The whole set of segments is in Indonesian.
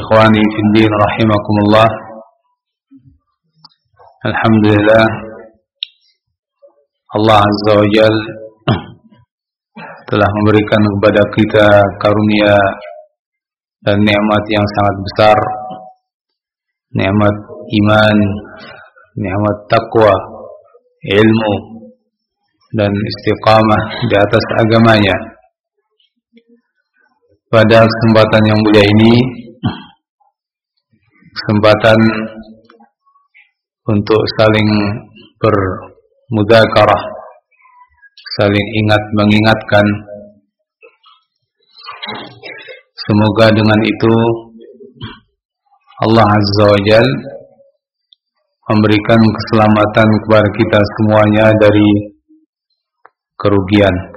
إخواني في الدين رحمكم الله الحمد لله Allah Azza wa Jal telah memberikan kepada kita karunia dan nikmat yang sangat besar nikmat iman nikmat takwa ilmu dan istiqamah di atas agamanya pada kesempatan yang mulia ini kesempatan untuk saling bermudakarah saling ingat mengingatkan. Semoga dengan itu Allah Azza wa Jal memberikan keselamatan kepada kita semuanya dari kerugian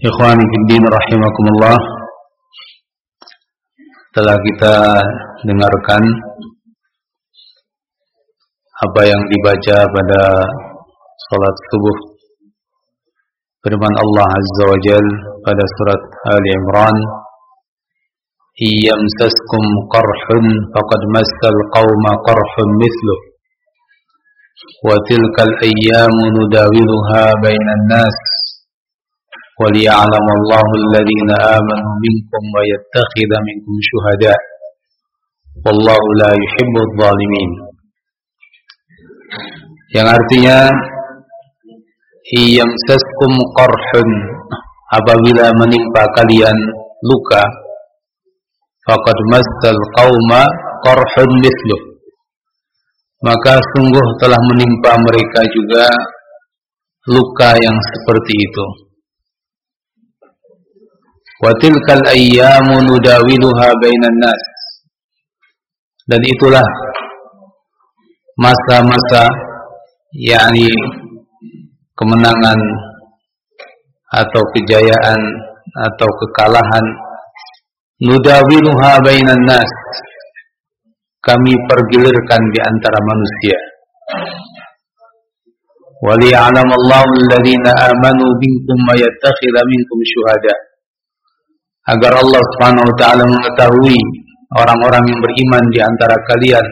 Ikhwani fiddin rahimakumullah. Telah kita dengarkan Apa yang dibaca pada Salat subuh Firman Allah Azza wa Jal Pada surat Ali Imran. Iyamsaskum qarhun Faqad massal qawma qarhun mithluh Wa tilkal ayyamu nudawiluha bainan nas وليعلم الله الذين آمنوا منكم ويتخذ منكم شهداء والله لا يحب الظالمين yang artinya iyamsaskum qarhun apabila menimpa kalian luka faqad massal qauma qarhun mithluh maka sungguh telah menimpa mereka juga luka yang seperti itu Watilkal ayyamu nudawiluha bainan nas. Dan itulah masa-masa yakni kemenangan atau kejayaan atau kekalahan nudawiluha bainan nas. Kami pergilirkan di antara manusia. Wali alam Allahu alladhina amanu binkum wa yattakhidha minkum syuhada agar Allah Subhanahu wa taala mengetahui orang-orang yang beriman di antara kalian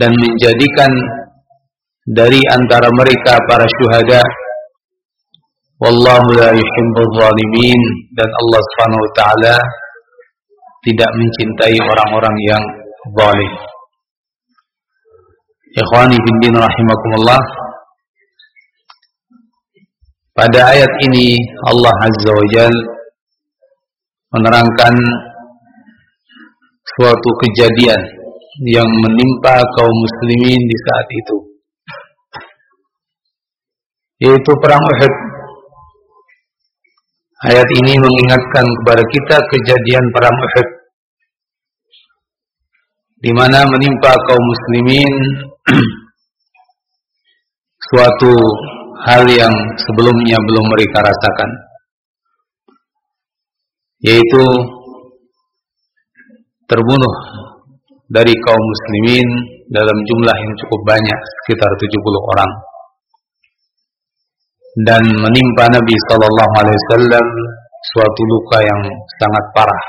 dan menjadikan dari antara mereka para syuhada wallahu la yuhibbul zalimin. Dan Allah Subhanahu wa taala tidak mencintai orang-orang yang zalim. Ikhwani fi din rahimakumullah Pada ayat ini Allah Azza wa Jalla menerangkan suatu kejadian yang menimpa kaum muslimin di saat itu. Yaitu perang Uhud. Ayat ini mengingatkan kepada kita kejadian perang Uhud. Di mana menimpa kaum muslimin suatu hal yang sebelumnya belum mereka rasakan yaitu terbunuh dari kaum muslimin dalam jumlah yang cukup banyak sekitar 70 orang. Dan menimpa Nabi sallallahu alaihi wasallam suatu luka yang sangat parah.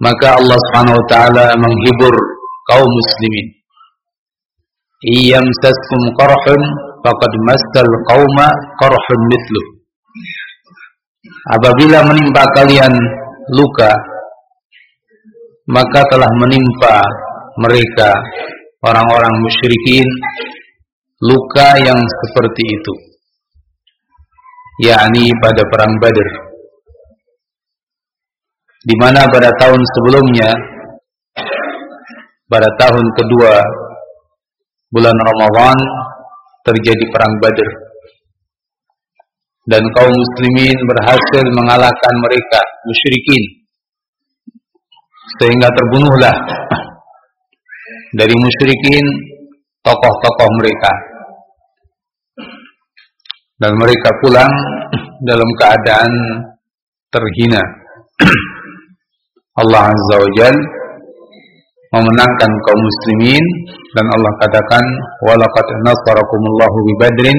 Maka Allah taala menghibur kaum muslimin. Iyamsaskum qarhun faqad massal qauma qarhun mithlu. Apabila menimpa kalian luka maka telah menimpa mereka orang-orang musyrikin luka yang seperti itu. Yakni pada perang Badr. Di mana pada tahun sebelumnya pada tahun kedua bulan Ramadan terjadi perang Badr. Dan kaum muslimin berhasil mengalahkan mereka musyrikin. Sehingga terbunuhlah dari musyrikin tokoh-tokoh mereka. Dan mereka pulang dalam keadaan terhina. Allah Azza wa Jal memenangkan kaum muslimin. Dan Allah katakan walaqad nasarakumullahu bi badrin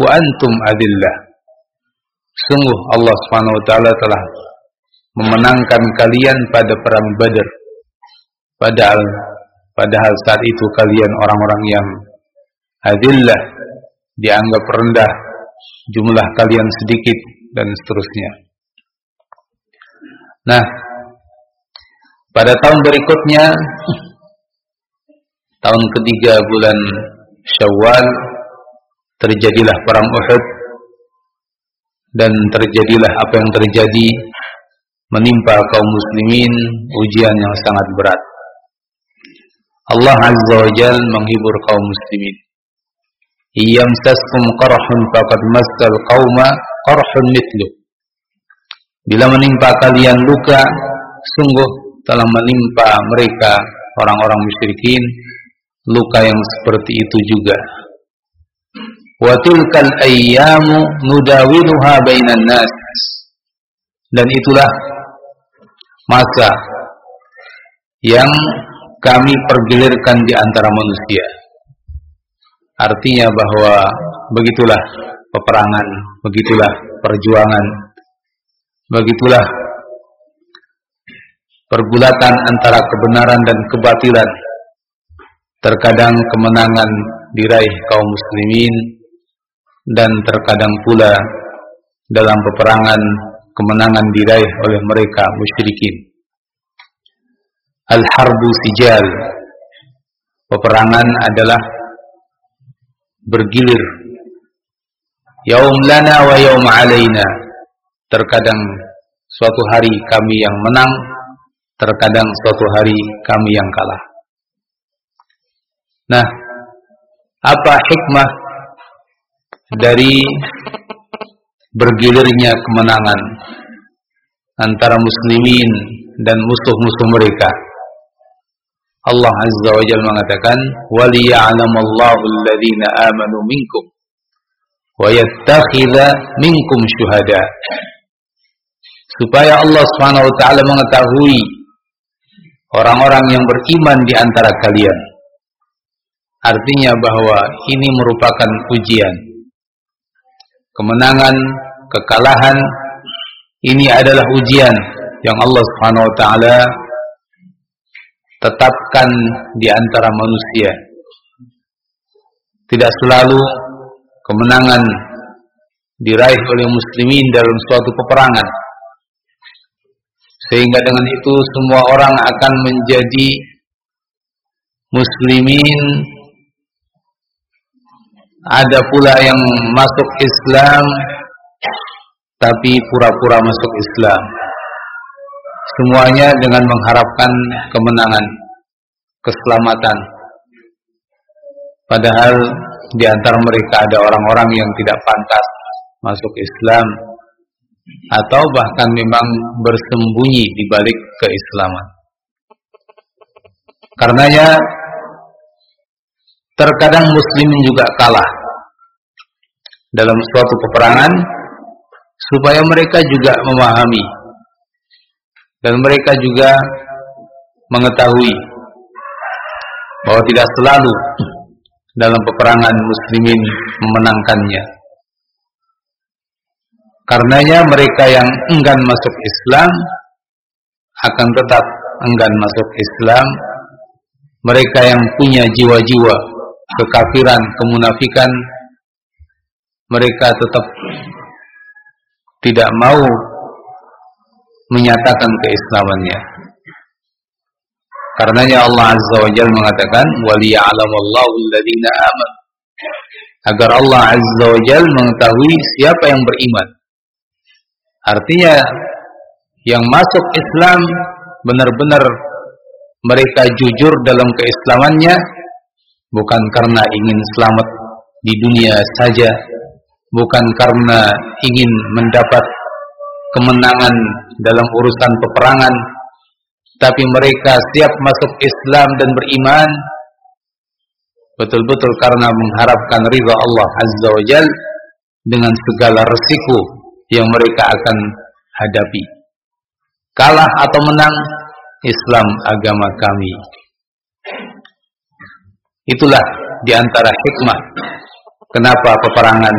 wa antum adillah. Sungguh Allah Subhanahu wa taala telah memenangkan kalian pada perang Badar padahal padahal saat itu kalian orang-orang yang adillah dianggap rendah jumlah kalian sedikit dan seterusnya. Nah pada tahun berikutnya tahun ketiga bulan Syawal terjadilah perang Uhud dan terjadilah apa yang terjadi menimpa kaum muslimin ujian yang sangat berat. Allah Azza wa Jal menghibur kaum muslimin. Iyamsaskum qarhun faqad massal qauma qarhun mithlu. Bila menimpa kalian luka, sungguh telah menimpa mereka orang-orang musyrikin luka yang seperti itu juga. Wa tilkal ayyamu nudawiluha bainan nas. Dan itulah masa yang kami pergilirkan di antara manusia. Artinya bahwa begitulah peperangan, begitulah perjuangan, begitulah pergulatan antara kebenaran dan kebatilan. Terkadang kemenangan diraih kaum muslimin dan terkadang pula dalam peperangan kemenangan diraih oleh mereka musyrikin. Al-harbu sijal. Peperangan adalah bergilir. Yaum lana wa yaum alaina. Terkadang suatu hari kami yang menang terkadang suatu hari kami yang kalah. Nah, apa hikmah dari bergilirnya kemenangan antara muslimin dan musuh-musuh mereka? Allah Azza wa Jalla mengatakan, "Waliya'lamallahu alladhina amanu minkum wa yattakhidha minkum syuhada." Supaya Allah Subhanahu wa taala mengetahui orang-orang yang beriman di antara kalian. Artinya bahwa ini merupakan ujian. Kemenangan, kekalahan ini adalah ujian yang Allah Subhanahu wa taala tetapkan di antara manusia. Tidak selalu kemenangan diraih oleh muslimin dalam suatu peperangan sehingga dengan itu semua orang akan menjadi muslimin. Ada pula yang masuk Islam tapi pura-pura masuk Islam. Semuanya dengan mengharapkan kemenangan keselamatan. Padahal di antara mereka ada orang-orang yang tidak pantas masuk Islam atau bahkan memang bersembunyi di balik keislaman. Karenanya terkadang muslimin juga kalah dalam suatu peperangan supaya mereka juga memahami dan mereka juga mengetahui bahwa tidak selalu dalam peperangan muslimin memenangkannya. Karenanya mereka yang enggan masuk Islam akan tetap enggan masuk Islam. Mereka yang punya jiwa-jiwa kekafiran, kemunafikan, mereka tetap tidak mau menyatakan keislamannya. Karenanya Allah Azza wa Jalla mengatakan waliya'lamallahu alladziina aman. Agar Allah Azza wa Jalla mengetahui siapa yang beriman. Artinya yang masuk Islam benar-benar mereka jujur dalam keislamannya bukan karena ingin selamat di dunia saja, bukan karena ingin mendapat kemenangan dalam urusan peperangan, tapi mereka siap masuk Islam dan beriman betul-betul karena mengharapkan ridha Allah Azza wa Jal dengan segala resiko yang mereka akan hadapi. Kalah atau menang, Islam agama kami. Itulah di antara hikmah kenapa peperangan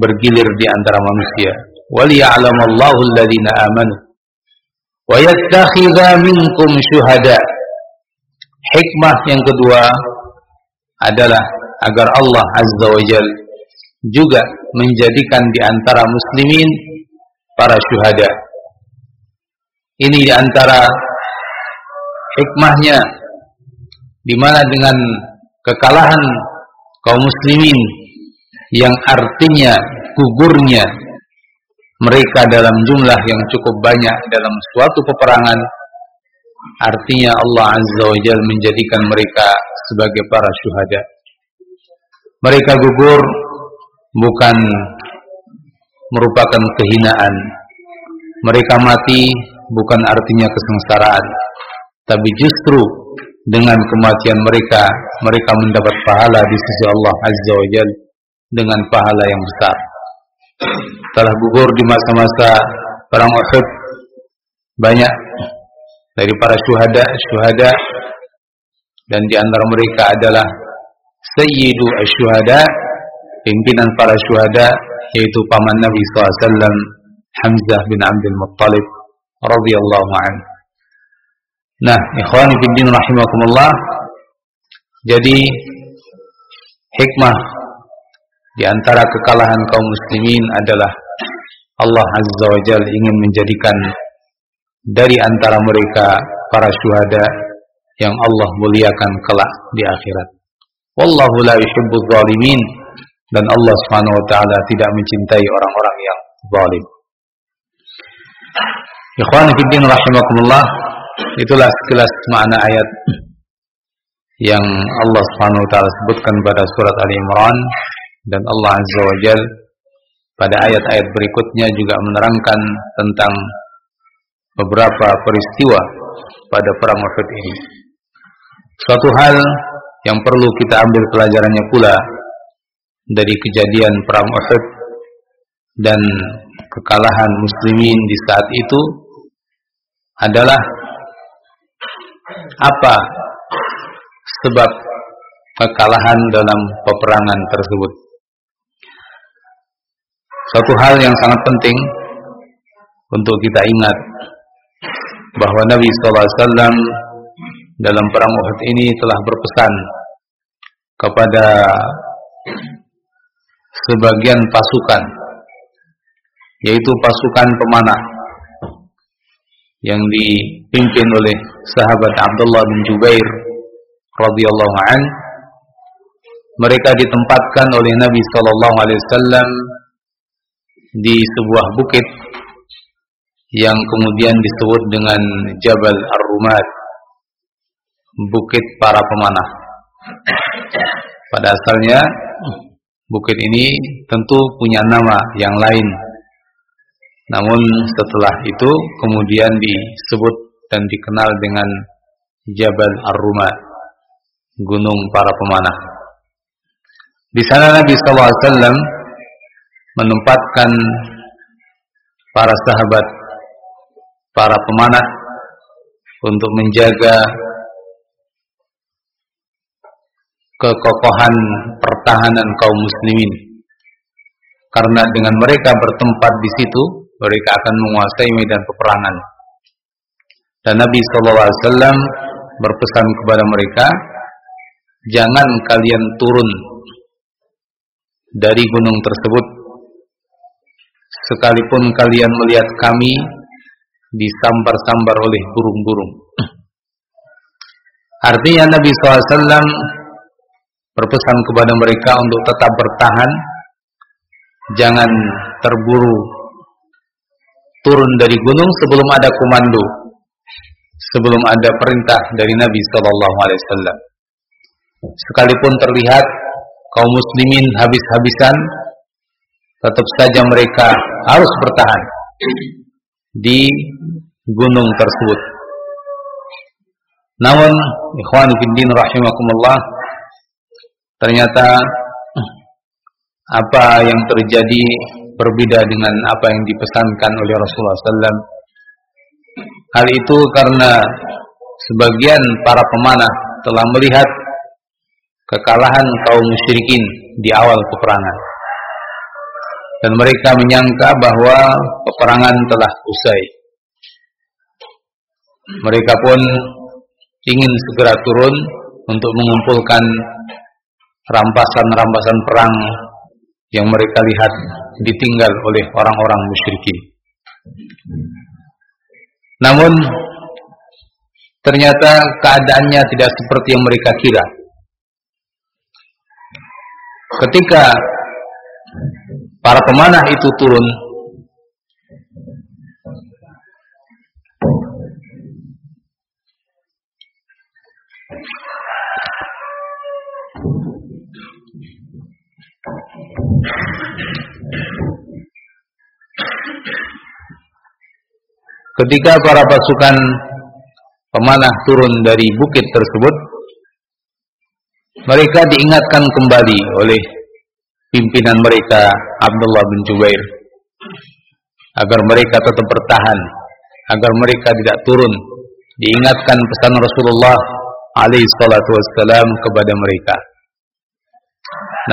bergilir di antara manusia. Waliya'lamallahu alladhina amanu wa yattakhidha minkum syuhada. Hikmah yang kedua adalah agar Allah Azza wa Jal juga menjadikan di antara muslimin para syuhada. Ini di antara hikmahnya di mana dengan kekalahan kaum muslimin yang artinya gugurnya mereka dalam jumlah yang cukup banyak dalam suatu peperangan artinya Allah Azza wa Jalla menjadikan mereka sebagai para syuhada mereka gugur bukan merupakan kehinaan mereka mati bukan artinya kesengsaraan tapi justru dengan kematian mereka mereka mendapat pahala di sisi Allah Azza wa Jalla dengan pahala yang besar. Telah gugur di masa-masa perang Uhud banyak dari para syuhada syuhada dan di antara mereka adalah Sayyidu Asyuhada pimpinan para syuhada yaitu paman Nabi SAW Hamzah bin Abdul Muttalib radhiyallahu anhu. Nah, ikhwan fillah rahimakumullah. Jadi hikmah di antara kekalahan kaum muslimin adalah Allah Azza wa Jal ingin menjadikan dari antara mereka para syuhada yang Allah muliakan kelak di akhirat. Wallahu la yuhibbuz zalimin dan Allah Subhanahu wa taala tidak mencintai orang-orang yang zalim. Ikhwan fillah rahimakumullah, itulah sekilas makna ayat yang Allah Subhanahu wa taala sebutkan pada surat Ali Imran dan Allah Azza wa Jal pada ayat-ayat berikutnya juga menerangkan tentang beberapa peristiwa pada perang Uhud ini. Suatu hal yang perlu kita ambil pelajarannya pula dari kejadian perang Uhud dan kekalahan muslimin di saat itu adalah apa sebab kekalahan dalam peperangan tersebut. Satu hal yang sangat penting untuk kita ingat bahwa Nabi SAW dalam perang Uhud ini telah berpesan kepada sebagian pasukan yaitu pasukan pemanah yang dipimpin oleh sahabat Abdullah bin Jubair radhiyallahu an. Mereka ditempatkan oleh Nabi sallallahu alaihi wasallam di sebuah bukit yang kemudian disebut dengan Jabal Ar-Rumad bukit para pemanah. Pada asalnya bukit ini tentu punya nama yang lain. Namun setelah itu kemudian disebut dan dikenal dengan Jabal Ar-Rumad gunung para pemanah. Di sana Nabi SAW menempatkan para sahabat, para pemanah untuk menjaga kekokohan pertahanan kaum muslimin. Karena dengan mereka bertempat di situ, mereka akan menguasai medan peperangan. Dan Nabi SAW berpesan kepada mereka, jangan kalian turun dari gunung tersebut, sekalipun kalian melihat kami disambar-sambar oleh burung-burung. Artinya Nabi SAW berpesan kepada mereka untuk tetap bertahan, jangan terburu turun dari gunung sebelum ada komando, sebelum ada perintah dari Nabi Sallallahu Alaihi Wasallam. Sekalipun terlihat kaum muslimin habis-habisan, tetap saja mereka harus bertahan di gunung tersebut. Namun, ikhwan fillah rahimakumullah, ternyata apa yang terjadi berbeda dengan apa yang dipesankan oleh Rasulullah SAW. Hal itu karena sebagian para pemanah telah melihat kekalahan kaum musyrikin di awal peperangan. Dan mereka menyangka bahwa peperangan telah usai. Mereka pun ingin segera turun untuk mengumpulkan rampasan-rampasan perang yang mereka lihat ditinggal oleh orang-orang musyrikin. Namun ternyata keadaannya tidak seperti yang mereka kira. Ketika para pemanah itu turun Ketika para pasukan pemanah turun dari bukit tersebut, mereka diingatkan kembali oleh pimpinan mereka Abdullah bin Jubair agar mereka tetap bertahan, agar mereka tidak turun. Diingatkan pesan Rasulullah alaihi salatu wassalam kepada mereka.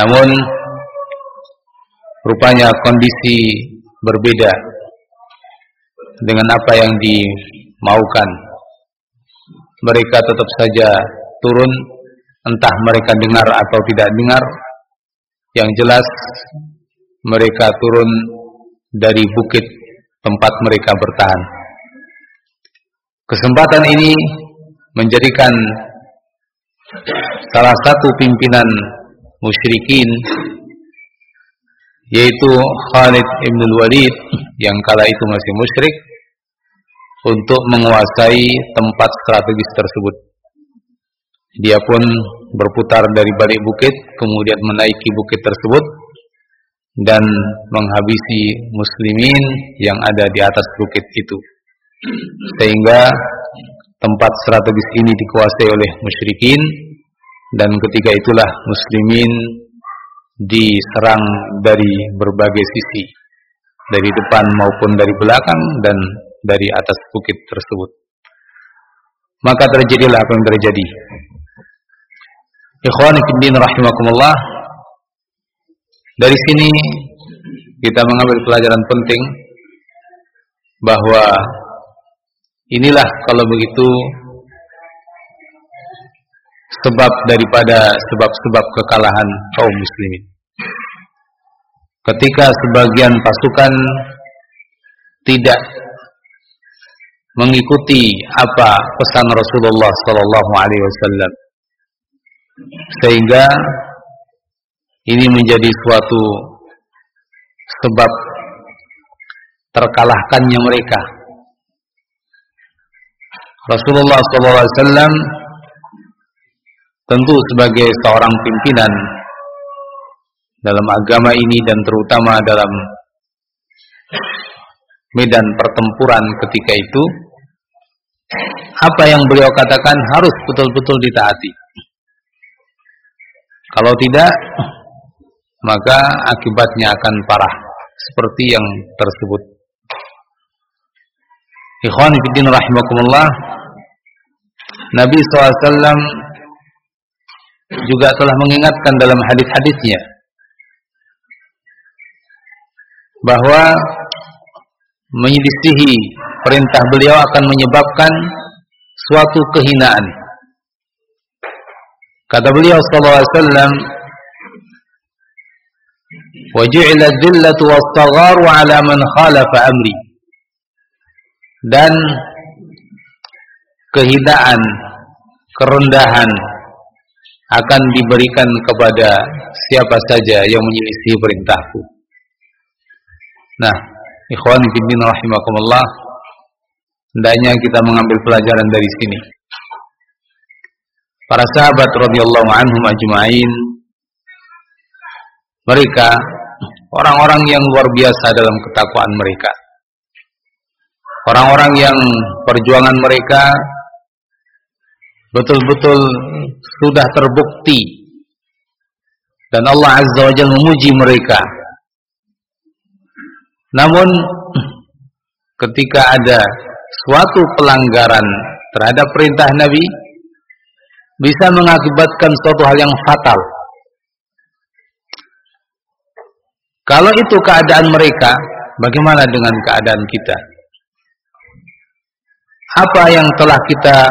Namun rupanya kondisi berbeda dengan apa yang dimaukan. Mereka tetap saja turun, entah mereka dengar atau tidak dengar. Yang jelas mereka turun dari bukit tempat mereka bertahan. Kesempatan ini menjadikan salah satu pimpinan musyrikin yaitu Khalid ibn Walid yang kala itu masih musyrik untuk menguasai tempat strategis tersebut. Dia pun berputar dari balik bukit, kemudian menaiki bukit tersebut dan menghabisi muslimin yang ada di atas bukit itu. Sehingga tempat strategis ini dikuasai oleh musyrikin dan ketika itulah muslimin diserang dari berbagai sisi dari depan maupun dari belakang dan dari atas bukit tersebut. Maka terjadilah apa yang terjadi. Ikhwan rahimakumullah dari sini kita mengambil pelajaran penting bahwa inilah kalau begitu sebab daripada sebab-sebab kekalahan kaum muslimin. Ketika sebagian pasukan tidak mengikuti apa pesan Rasulullah sallallahu alaihi wasallam sehingga ini menjadi suatu sebab terkalahkannya mereka. Rasulullah sallallahu alaihi wasallam tentu sebagai seorang pimpinan dalam agama ini dan terutama dalam medan pertempuran ketika itu apa yang beliau katakan harus betul-betul ditaati kalau tidak maka akibatnya akan parah seperti yang tersebut. Ikhwan fillah rahimakumullah. Nabi SAW juga telah mengingatkan dalam hadis-hadisnya bahwa menyelisihi perintah beliau akan menyebabkan suatu kehinaan. Kata beliau sallallahu alaihi wasallam, "Wa ju'ila dhillatu was-sagharu 'ala man khalafa amri." Dan kehinaan, kerendahan akan diberikan kepada siapa saja yang menyelisih perintahku. Nah, ikhwan fillah rahimakumullah, hendaknya kita mengambil pelajaran dari sini. Para sahabat radhiyallahu anhum ajma'in mereka orang-orang yang luar biasa dalam ketakwaan mereka. Orang-orang yang perjuangan mereka betul-betul sudah terbukti dan Allah Azza wa Jalla memuji mereka. Namun ketika ada suatu pelanggaran terhadap perintah Nabi bisa mengakibatkan suatu hal yang fatal. Kalau itu keadaan mereka, bagaimana dengan keadaan kita? Apa yang telah kita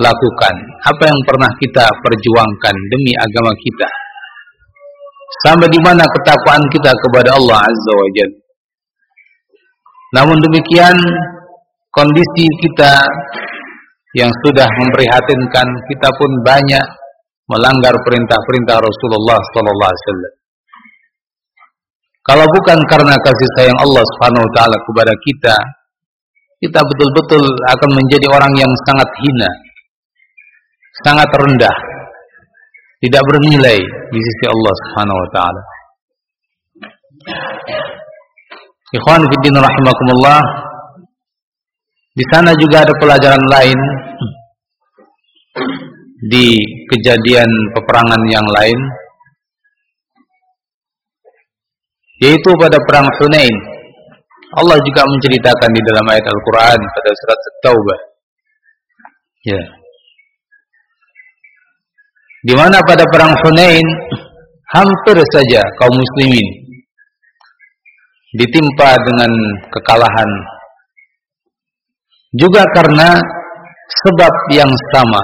lakukan, apa yang pernah kita perjuangkan demi agama kita. Sampai di mana ketakwaan kita kepada Allah Azza wa Jalla. Namun demikian kondisi kita yang sudah memprihatinkan kita pun banyak melanggar perintah-perintah Rasulullah sallallahu alaihi wasallam. Kalau bukan karena kasih sayang Allah Subhanahu wa taala kepada kita, kita betul-betul akan menjadi orang yang sangat hina sangat rendah tidak bernilai di sisi Allah Subhanahu wa taala. Ikhwan fillah rahimakumullah. Di sana juga ada pelajaran lain di kejadian peperangan yang lain yaitu pada perang Hunain. Allah juga menceritakan di dalam ayat Al-Qur'an pada surat At-Taubah. Ya. Yeah. Di mana pada perang Hunain hampir saja kaum muslimin ditimpa dengan kekalahan juga karena sebab yang sama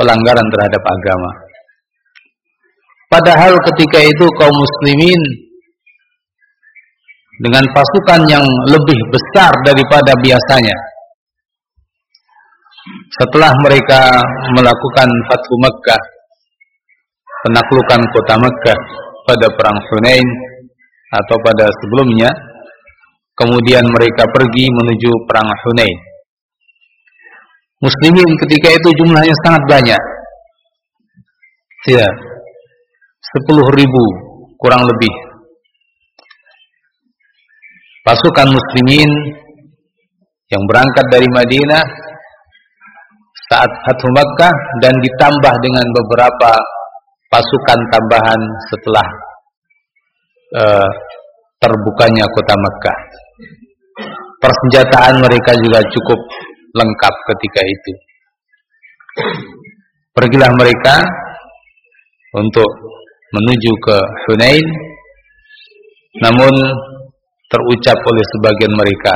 pelanggaran terhadap agama. Padahal ketika itu kaum muslimin dengan pasukan yang lebih besar daripada biasanya. Setelah mereka melakukan Fathu Makkah penaklukan kota Mekah pada perang Hunain atau pada sebelumnya kemudian mereka pergi menuju perang Hunain. Muslimin ketika itu jumlahnya sangat banyak. Ya 10 ribu kurang lebih. Pasukan muslimin yang berangkat dari Madinah saat Fathu Makkah dan ditambah dengan beberapa pasukan tambahan setelah uh, terbukanya kota Mekah. Persenjataan mereka juga cukup lengkap ketika itu. Pergilah mereka untuk menuju ke Hunain, namun terucap oleh sebagian mereka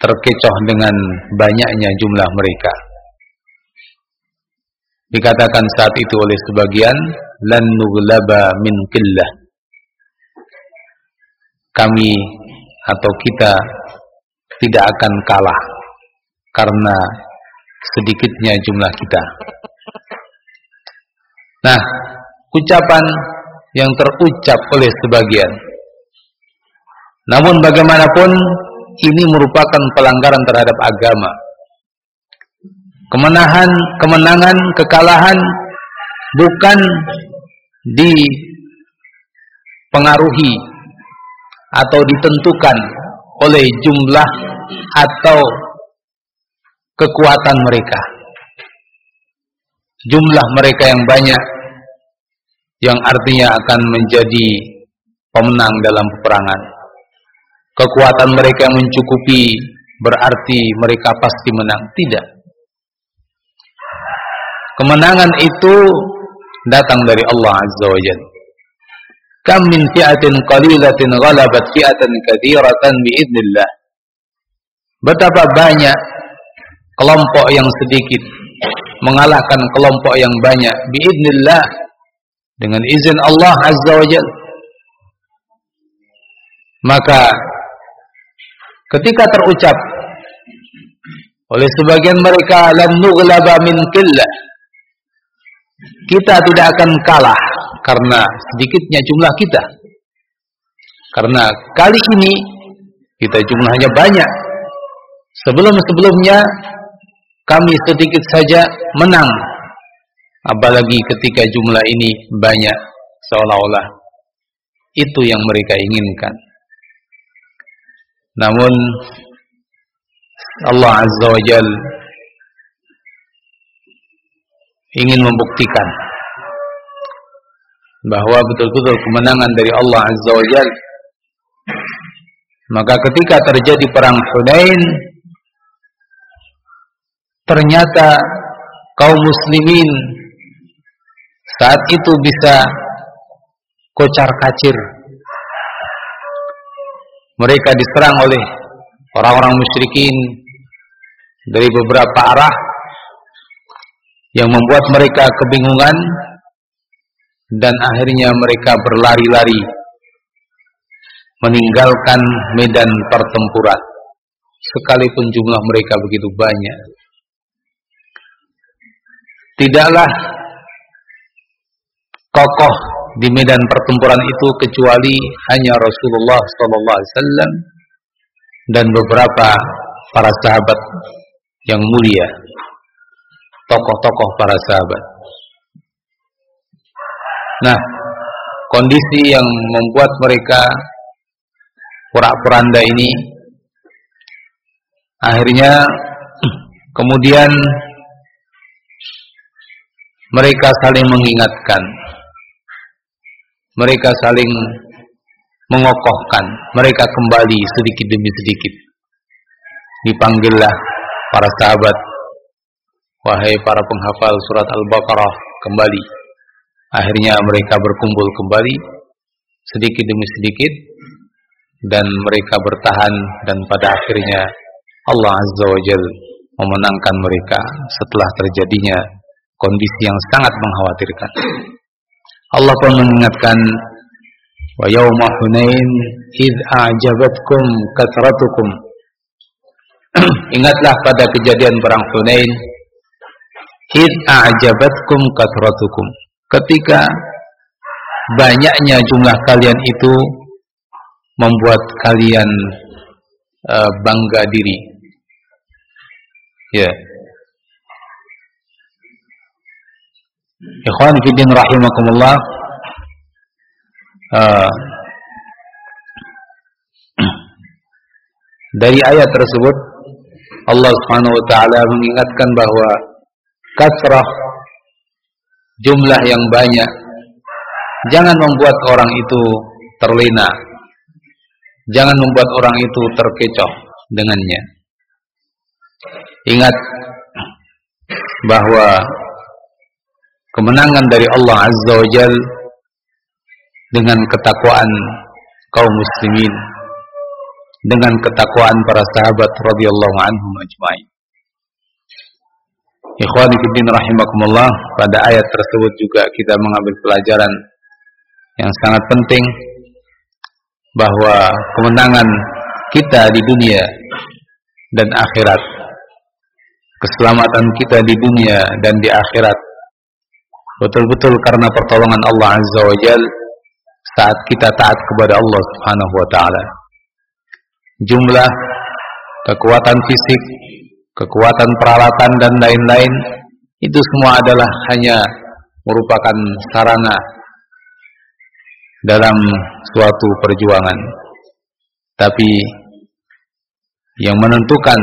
terkecoh dengan banyaknya jumlah mereka. Dikatakan saat itu oleh sebagian lan nughlaba min qillah. Kami atau kita tidak akan kalah karena sedikitnya jumlah kita. Nah, ucapan yang terucap oleh sebagian. Namun bagaimanapun ini merupakan pelanggaran terhadap agama kemenangan kemenangan kekalahan bukan dipengaruhi atau ditentukan oleh jumlah atau kekuatan mereka jumlah mereka yang banyak yang artinya akan menjadi pemenang dalam peperangan. Kekuatan mereka mencukupi berarti mereka pasti menang. Tidak. Kemenangan itu datang dari Allah Azza wa Jalla. Kam min fi'atin qalilatin ghalabat fi'atan katsiratan biidznillah. Betapa banyak kelompok yang sedikit mengalahkan kelompok yang banyak biidznillah dengan izin Allah Azza wa Jalla. Maka ketika terucap oleh sebagian mereka lan nughlaba min qillah kita tidak akan kalah karena sedikitnya jumlah kita. Karena kali ini kita jumlahnya banyak. Sebelum-sebelumnya kami sedikit saja menang. Apalagi ketika jumlah ini banyak seolah-olah itu yang mereka inginkan. Namun Allah Azza wa Jalla ingin membuktikan bahwa betul-betul kemenangan dari Allah Azza wa Jal. Maka ketika terjadi perang Hunain ternyata kaum muslimin saat itu bisa kocar kacir. Mereka diserang oleh orang-orang musyrikin dari beberapa arah yang membuat mereka kebingungan dan akhirnya mereka berlari-lari meninggalkan medan pertempuran. Sekalipun jumlah mereka begitu banyak. Tidaklah kokoh di medan pertempuran itu kecuali hanya Rasulullah sallallahu alaihi wasallam dan beberapa para sahabat yang mulia tokoh-tokoh para sahabat. Nah, kondisi yang membuat mereka pura-puranda ini akhirnya kemudian mereka saling mengingatkan mereka saling mengokohkan mereka kembali sedikit demi sedikit dipanggillah para sahabat Wahai para penghafal surat Al-Baqarah kembali. Akhirnya mereka berkumpul kembali sedikit demi sedikit dan mereka bertahan dan pada akhirnya Allah Azza wa Jal memenangkan mereka setelah terjadinya kondisi yang sangat mengkhawatirkan. Allah pun mengingatkan wa yauma hunain id a'jabatkum katsratukum Ingatlah pada kejadian perang Hunain id a'jabatkum kathratukum. Ketika banyaknya jumlah kalian itu membuat kalian uh, bangga diri. Ya. Ikhwan fillah rahimakumullah. Uh, dari ayat tersebut Allah Subhanahu wa taala mengingatkan bahwa kasrah jumlah yang banyak. Jangan membuat orang itu terlena. Jangan membuat orang itu terkecoh dengannya. Ingat bahwa kemenangan dari Allah Azza wa Jal dengan ketakwaan kaum muslimin dengan ketakwaan para sahabat radhiyallahu anhum ajmain Ikhwani fiddin rahimakumullah pada ayat tersebut juga kita mengambil pelajaran yang sangat penting bahwa kemenangan kita di dunia dan akhirat keselamatan kita di dunia dan di akhirat betul-betul karena pertolongan Allah Azza wa Jal saat kita taat kepada Allah Subhanahu wa taala. Jumlah kekuatan fisik kekuatan peralatan dan lain-lain itu semua adalah hanya merupakan sarana dalam suatu perjuangan tapi yang menentukan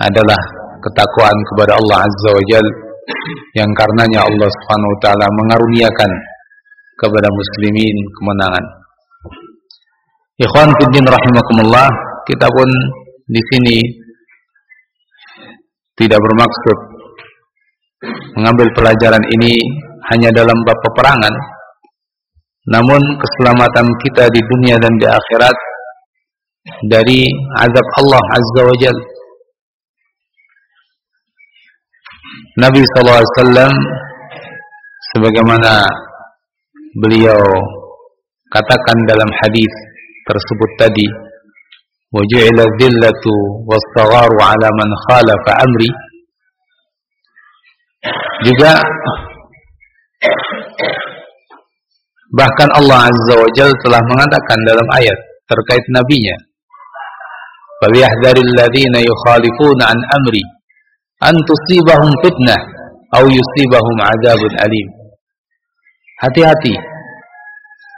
adalah ketakwaan kepada Allah Azza wa Jal yang karenanya Allah Subhanahu wa taala mengaruniakan kepada muslimin kemenangan. Ikhwan fiddin rahimakumullah, kita pun di sini tidak bermaksud mengambil pelajaran ini hanya dalam bab peperangan, namun keselamatan kita di dunia dan di akhirat dari azab Allah Azza wa Jalla. Nabi SAW sebagaimana beliau katakan dalam hadis tersebut tadi waju'ila dhillatu was-sagharu 'ala man khalafa amri juga bahkan Allah Azza wa Jalla telah mengatakan dalam ayat terkait nabinya falyahdharil ladzina yukhalifuna an amri an tusibahum fitnah aw yusibahum adzabun alim. Hati-hati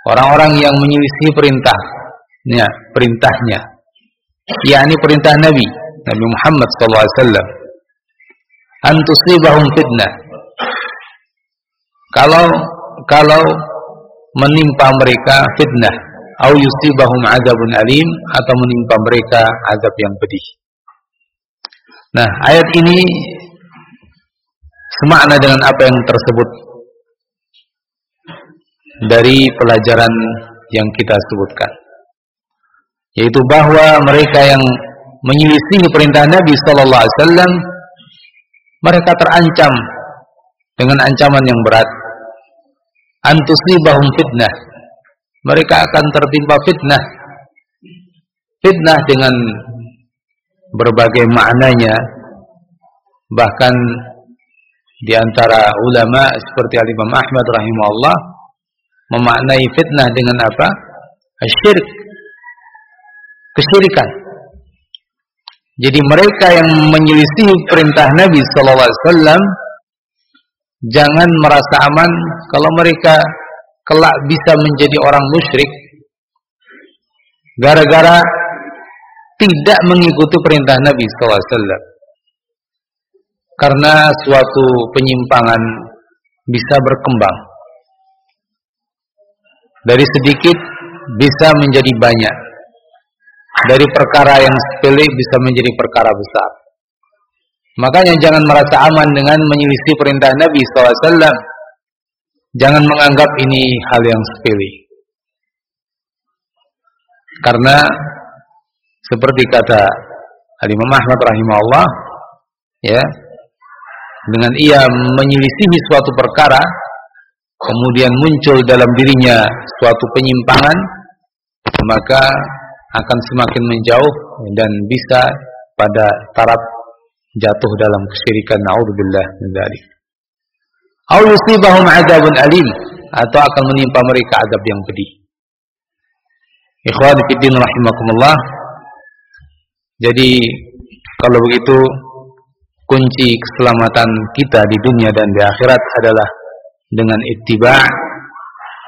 orang-orang yang menyelisih perintah ya, perintahnya yakni perintah Nabi Nabi Muhammad sallallahu alaihi wasallam. Fitnah. Kalau kalau menimpa mereka fitnah au yusibahum adzabun alim atau menimpa mereka azab yang pedih. Nah, ayat ini semakna dengan apa yang tersebut. Dari pelajaran yang kita sebutkan. Yaitu bahwa mereka yang menyelisih perintah Nabi sallallahu alaihi wasallam mereka terancam dengan ancaman yang berat. Antusibahum fitnah. Mereka akan tertimpa fitnah. Fitnah dengan berbagai maknanya bahkan di antara ulama seperti Al-Imam Ahmad rahimahullah memaknai fitnah dengan apa? Syirik. Kesyirikan. Jadi mereka yang menyelisih perintah Nabi wasallam jangan merasa aman kalau mereka kelak bisa menjadi orang musyrik gara-gara tidak mengikuti perintah Nabi SAW. Karena suatu penyimpangan bisa berkembang. Dari sedikit bisa menjadi banyak. Dari perkara yang sepele bisa menjadi perkara besar. Makanya jangan merasa aman dengan menyelisih perintah Nabi SAW. Jangan menganggap ini hal yang sepele. Karena seperti kata Al-Imam rahimahullah ya dengan ia menyelisihi suatu perkara kemudian muncul dalam dirinya suatu penyimpangan maka akan semakin menjauh dan bisa pada taraf jatuh dalam kesyirikan naudzubillah min dzalik. Au yusibahum adzabun alim atau akan menimpa mereka azab yang pedih. Ikhwani fillah rahimakumullah jadi kalau begitu kunci keselamatan kita di dunia dan di akhirat adalah dengan ittiba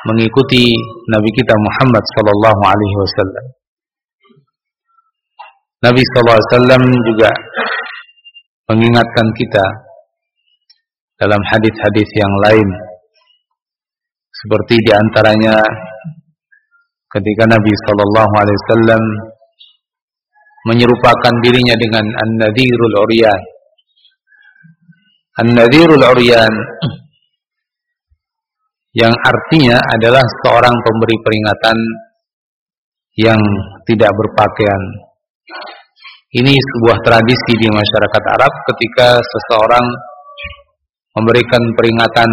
mengikuti Nabi kita Muhammad sallallahu alaihi wasallam. Nabi wasallam juga mengingatkan kita dalam hadis-hadis yang lain seperti di antaranya ketika Nabi sallallahu alaihi wasallam menyerupakan dirinya dengan An-Nadirul Uryan. An-Nadirul Uryan yang artinya adalah seorang pemberi peringatan yang tidak berpakaian. Ini sebuah tradisi di masyarakat Arab ketika seseorang memberikan peringatan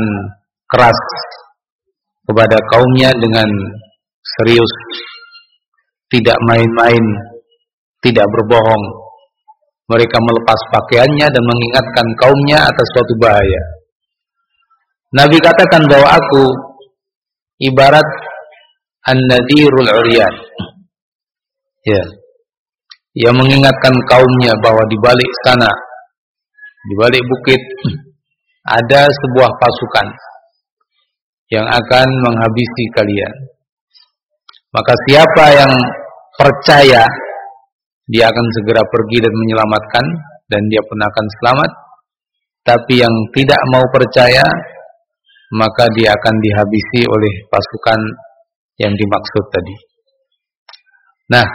keras kepada kaumnya dengan serius, tidak main-main tidak berbohong. Mereka melepas pakaiannya dan mengingatkan kaumnya atas suatu bahaya. Nabi katakan bahwa aku ibarat an-nadirul uryan. Ya. Yang mengingatkan kaumnya bahwa di balik sana, di balik bukit ada sebuah pasukan yang akan menghabisi kalian. Maka siapa yang percaya dia akan segera pergi dan menyelamatkan dan dia pun akan selamat. Tapi yang tidak mau percaya maka dia akan dihabisi oleh pasukan yang dimaksud tadi. Nah,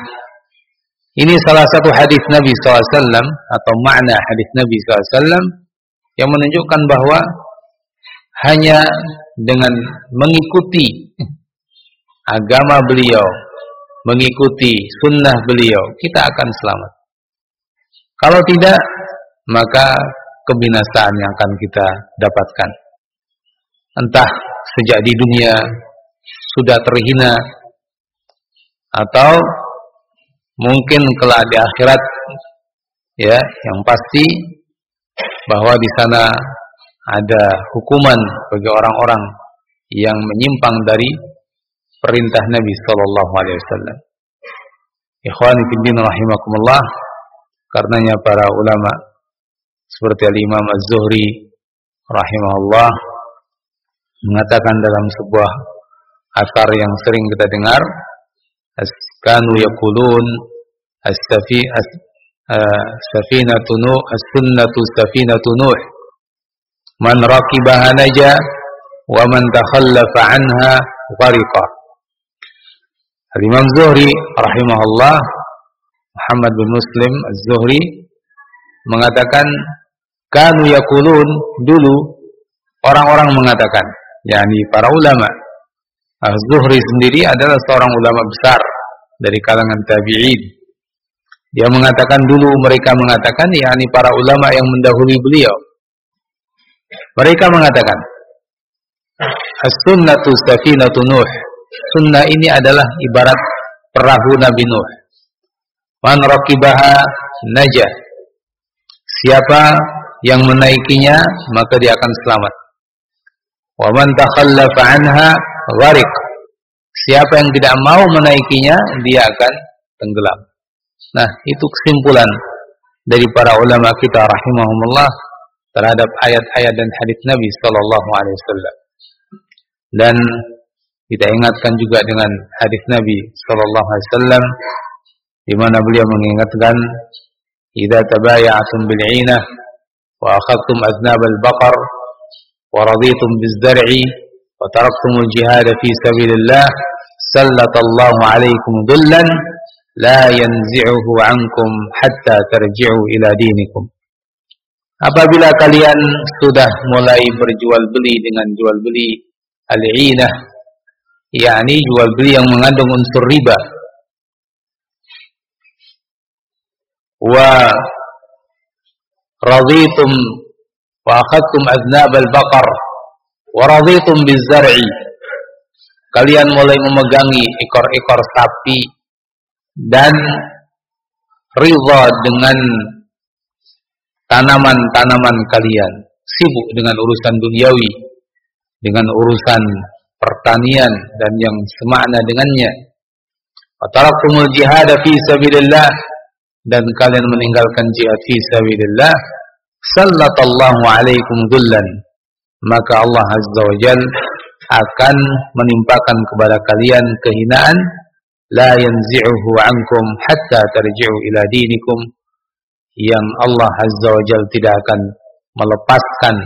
ini salah satu hadis Nabi SAW atau makna hadis Nabi SAW yang menunjukkan bahwa hanya dengan mengikuti agama beliau, mengikuti sunnah beliau, kita akan selamat. Kalau tidak, maka kebinasaan yang akan kita dapatkan. Entah sejak di dunia sudah terhina atau mungkin kelak di akhirat ya yang pasti bahwa di sana ada hukuman bagi orang-orang yang menyimpang dari perintah Nabi sallallahu alaihi wasallam. Ikhwani fillah rahimakumullah, karenanya para ulama seperti Al-Imam Az-Zuhri rahimahullah mengatakan dalam sebuah asar yang sering kita dengar kanu yaqulun as-safi as-safinatu nuh as-sunnatu safinatu nuh. Man rakibaha naja wa man takhallafa anha ghariqa Al-Imam Zuhri rahimahullah Muhammad bin Muslim Az-Zuhri mengatakan kanu yaqulun dulu orang-orang mengatakan yakni para ulama Az-Zuhri sendiri adalah seorang ulama besar dari kalangan tabi'in. Dia mengatakan dulu mereka mengatakan yakni para ulama yang mendahului beliau. Mereka mengatakan As-sunnatu safinatu Nuh. Sunnah ini adalah ibarat perahu Nabi Nuh. Man rakibaha najah. Siapa yang menaikinya maka dia akan selamat. Wa man takhallafa anha gharik. Siapa yang tidak mau menaikinya dia akan tenggelam. Nah, itu kesimpulan dari para ulama kita rahimahumullah terhadap ayat-ayat dan hadis Nabi sallallahu alaihi wasallam. Dan kita ingatkan juga dengan hadis Nabi sallallahu alaihi wasallam di mana beliau mengingatkan idza tabaya'tum bil 'inah wa akhadtum aznab al baqar wa raditum biz wa taraktum al jihad fi sabilillah sallallahu 'alaykum dhullan la yanzi'uhu 'ankum hatta tarji'u ila dinikum Apabila kalian sudah mulai berjual beli dengan jual beli al-'inah yakni jual beli yang mengandung unsur riba. Wa raditum wa akhadtum aznab al-baqar wa raditum biz-zar'i kalian mulai memegangi ekor-ekor sapi dan ridha dengan tanaman-tanaman kalian. Sibuk dengan urusan duniawi dengan urusan pertanian dan yang semakna dengannya. Wa taraktumul jihad fi sabilillah. Dan kalian meninggalkan jihad fi sabilillah. Sallallahu alaikum dhullan maka Allah azza wajal akan menimpakan kepada kalian kehinaan. La yanzi'uhu ankum hatta tarji'u ila dinikum. Yang Allah azza wajal tidak akan melepaskan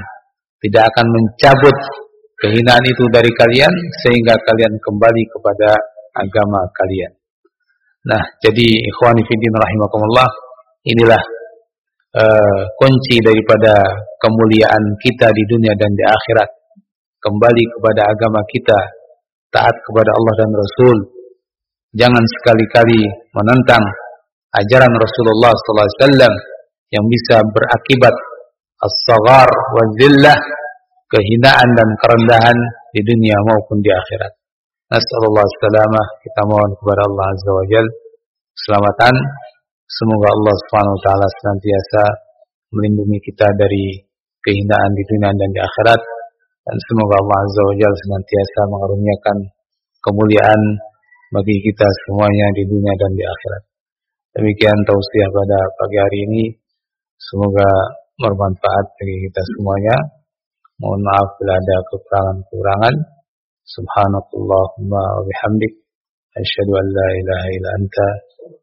tidak akan mencabut kehinaan itu dari kalian sehingga kalian kembali kepada agama kalian. Nah, jadi ikhwani fiddin rahimakumullah, inilah uh, kunci daripada kemuliaan kita di dunia dan di akhirat. Kembali kepada agama kita, taat kepada Allah dan Rasul. Jangan sekali-kali menentang ajaran Rasulullah alaihi wasallam yang bisa berakibat as-saghar wa zillah, kehinaan dan kerendahan di dunia maupun di akhirat. Nasallallahu salamah, kita mohon kepada Allah Azza wa Jal keselamatan. Semoga Allah Subhanahu wa taala senantiasa melindungi kita dari kehinaan di dunia dan di akhirat dan semoga Allah Azza wa Jalla senantiasa mengaruniakan kemuliaan bagi kita semuanya di dunia dan di akhirat. Demikian tausiah pada pagi hari ini. Semoga bermanfaat bagi kita semuanya. Mohon maaf bila ada kekurangan-kekurangan. Subhanakallahumma wa bihamdik. Asyhadu an la ilaha illa anta